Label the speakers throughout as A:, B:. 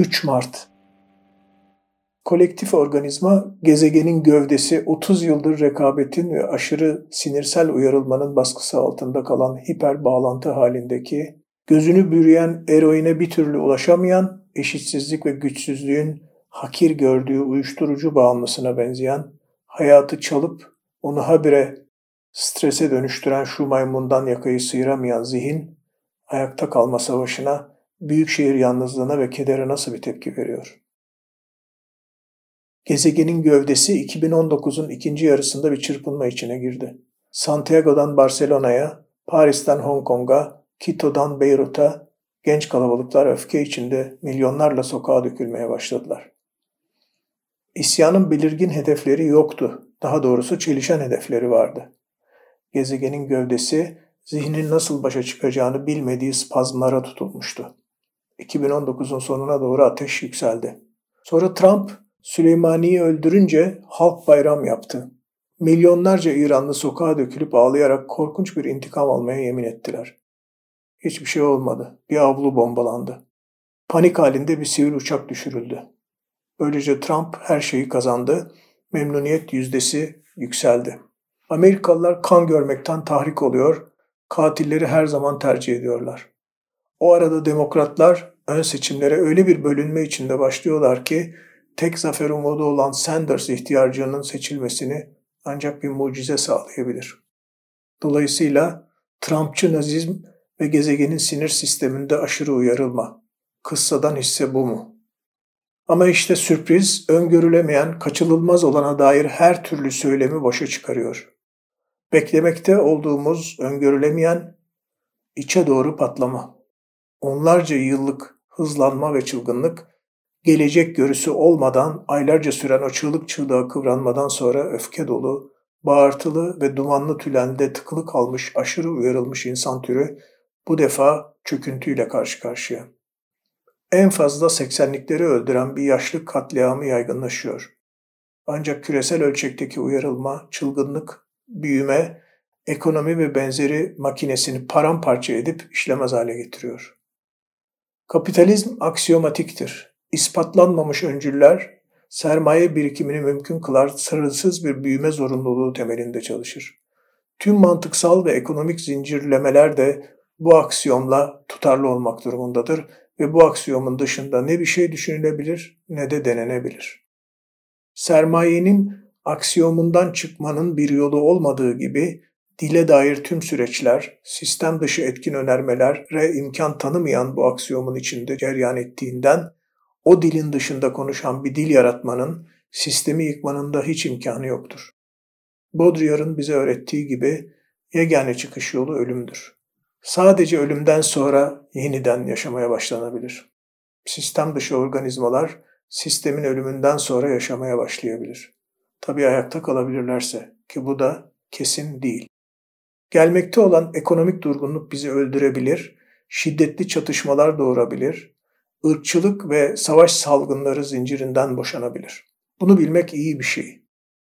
A: 3 Mart. Kolektif organizma, gezegenin gövdesi 30 yıldır rekabetin ve aşırı sinirsel uyarılmanın baskısı altında kalan hiper bağlantı halindeki, gözünü bürüyen eroine bir türlü ulaşamayan, eşitsizlik ve güçsüzlüğün hakir gördüğü uyuşturucu bağımlısına benzeyen, hayatı çalıp onu habire strese dönüştüren şu maymundan yakayı sıyıramayan zihin, ayakta kalma savaşına büyük şehir yalnızlığına ve kedere nasıl bir tepki veriyor? Gezegenin gövdesi 2019'un ikinci yarısında bir çırpınma içine girdi. Santiago'dan Barcelona'ya, Paris'ten Hong Kong'a, Quito'dan Beyrut'a genç kalabalıklar öfke içinde milyonlarla sokağa dökülmeye başladılar. İsyanın belirgin hedefleri yoktu. Daha doğrusu çelişen hedefleri vardı. Gezegenin gövdesi zihnin nasıl başa çıkacağını bilmediği spazmlara tutulmuştu. 2019'un sonuna doğru ateş yükseldi. Sonra Trump Süleymani'yi öldürünce halk bayram yaptı. Milyonlarca İranlı sokağa dökülüp ağlayarak korkunç bir intikam almaya yemin ettiler. Hiçbir şey olmadı. Bir avlu bombalandı. Panik halinde bir sivil uçak düşürüldü. Böylece Trump her şeyi kazandı. Memnuniyet yüzdesi yükseldi. Amerikalılar kan görmekten tahrik oluyor, katilleri her zaman tercih ediyorlar. O arada demokratlar ön seçimlere öyle bir bölünme içinde başlıyorlar ki tek zafer umudu olan Sanders ihtiyarcının seçilmesini ancak bir mucize sağlayabilir. Dolayısıyla Trumpçı nazizm ve gezegenin sinir sisteminde aşırı uyarılma. Kıssadan hisse bu mu? Ama işte sürpriz, öngörülemeyen, kaçınılmaz olana dair her türlü söylemi boşa çıkarıyor. Beklemekte olduğumuz, öngörülemeyen, içe doğru patlama onlarca yıllık hızlanma ve çılgınlık, gelecek görüsü olmadan aylarca süren o çığlık çığlığa kıvranmadan sonra öfke dolu, bağırtılı ve dumanlı tülende tıkılı kalmış aşırı uyarılmış insan türü bu defa çöküntüyle karşı karşıya. En fazla 80'likleri öldüren bir yaşlı katliamı yaygınlaşıyor. Ancak küresel ölçekteki uyarılma, çılgınlık, büyüme, ekonomi ve benzeri makinesini paramparça edip işlemez hale getiriyor. Kapitalizm aksiyomatiktir. İspatlanmamış öncüller sermaye birikimini mümkün kılar sırrısız bir büyüme zorunluluğu temelinde çalışır. Tüm mantıksal ve ekonomik zincirlemeler de bu aksiyomla tutarlı olmak durumundadır ve bu aksiyomun dışında ne bir şey düşünülebilir ne de denenebilir. Sermayenin aksiyomundan çıkmanın bir yolu olmadığı gibi dile dair tüm süreçler, sistem dışı etkin önermelere imkan tanımayan bu aksiyomun içinde ceryan ettiğinden, o dilin dışında konuşan bir dil yaratmanın, sistemi yıkmanın da hiç imkanı yoktur. Baudrillard'ın bize öğrettiği gibi yegane çıkış yolu ölümdür. Sadece ölümden sonra yeniden yaşamaya başlanabilir. Sistem dışı organizmalar sistemin ölümünden sonra yaşamaya başlayabilir. Tabii ayakta kalabilirlerse ki bu da kesin değil. Gelmekte olan ekonomik durgunluk bizi öldürebilir, şiddetli çatışmalar doğurabilir, ırkçılık ve savaş salgınları zincirinden boşanabilir. Bunu bilmek iyi bir şey.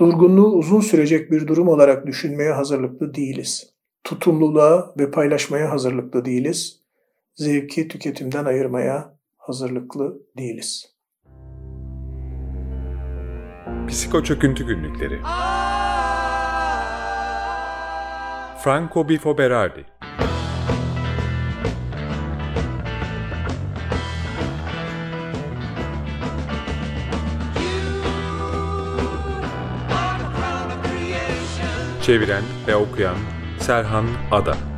A: Durgunluğu uzun sürecek bir durum olarak düşünmeye hazırlıklı değiliz. Tutumluluğa ve paylaşmaya hazırlıklı değiliz. Zevki tüketimden ayırmaya hazırlıklı değiliz.
B: Psiko Çöküntü Günlükleri Franco Bifo Berardi Çeviren ve okuyan Serhan Ada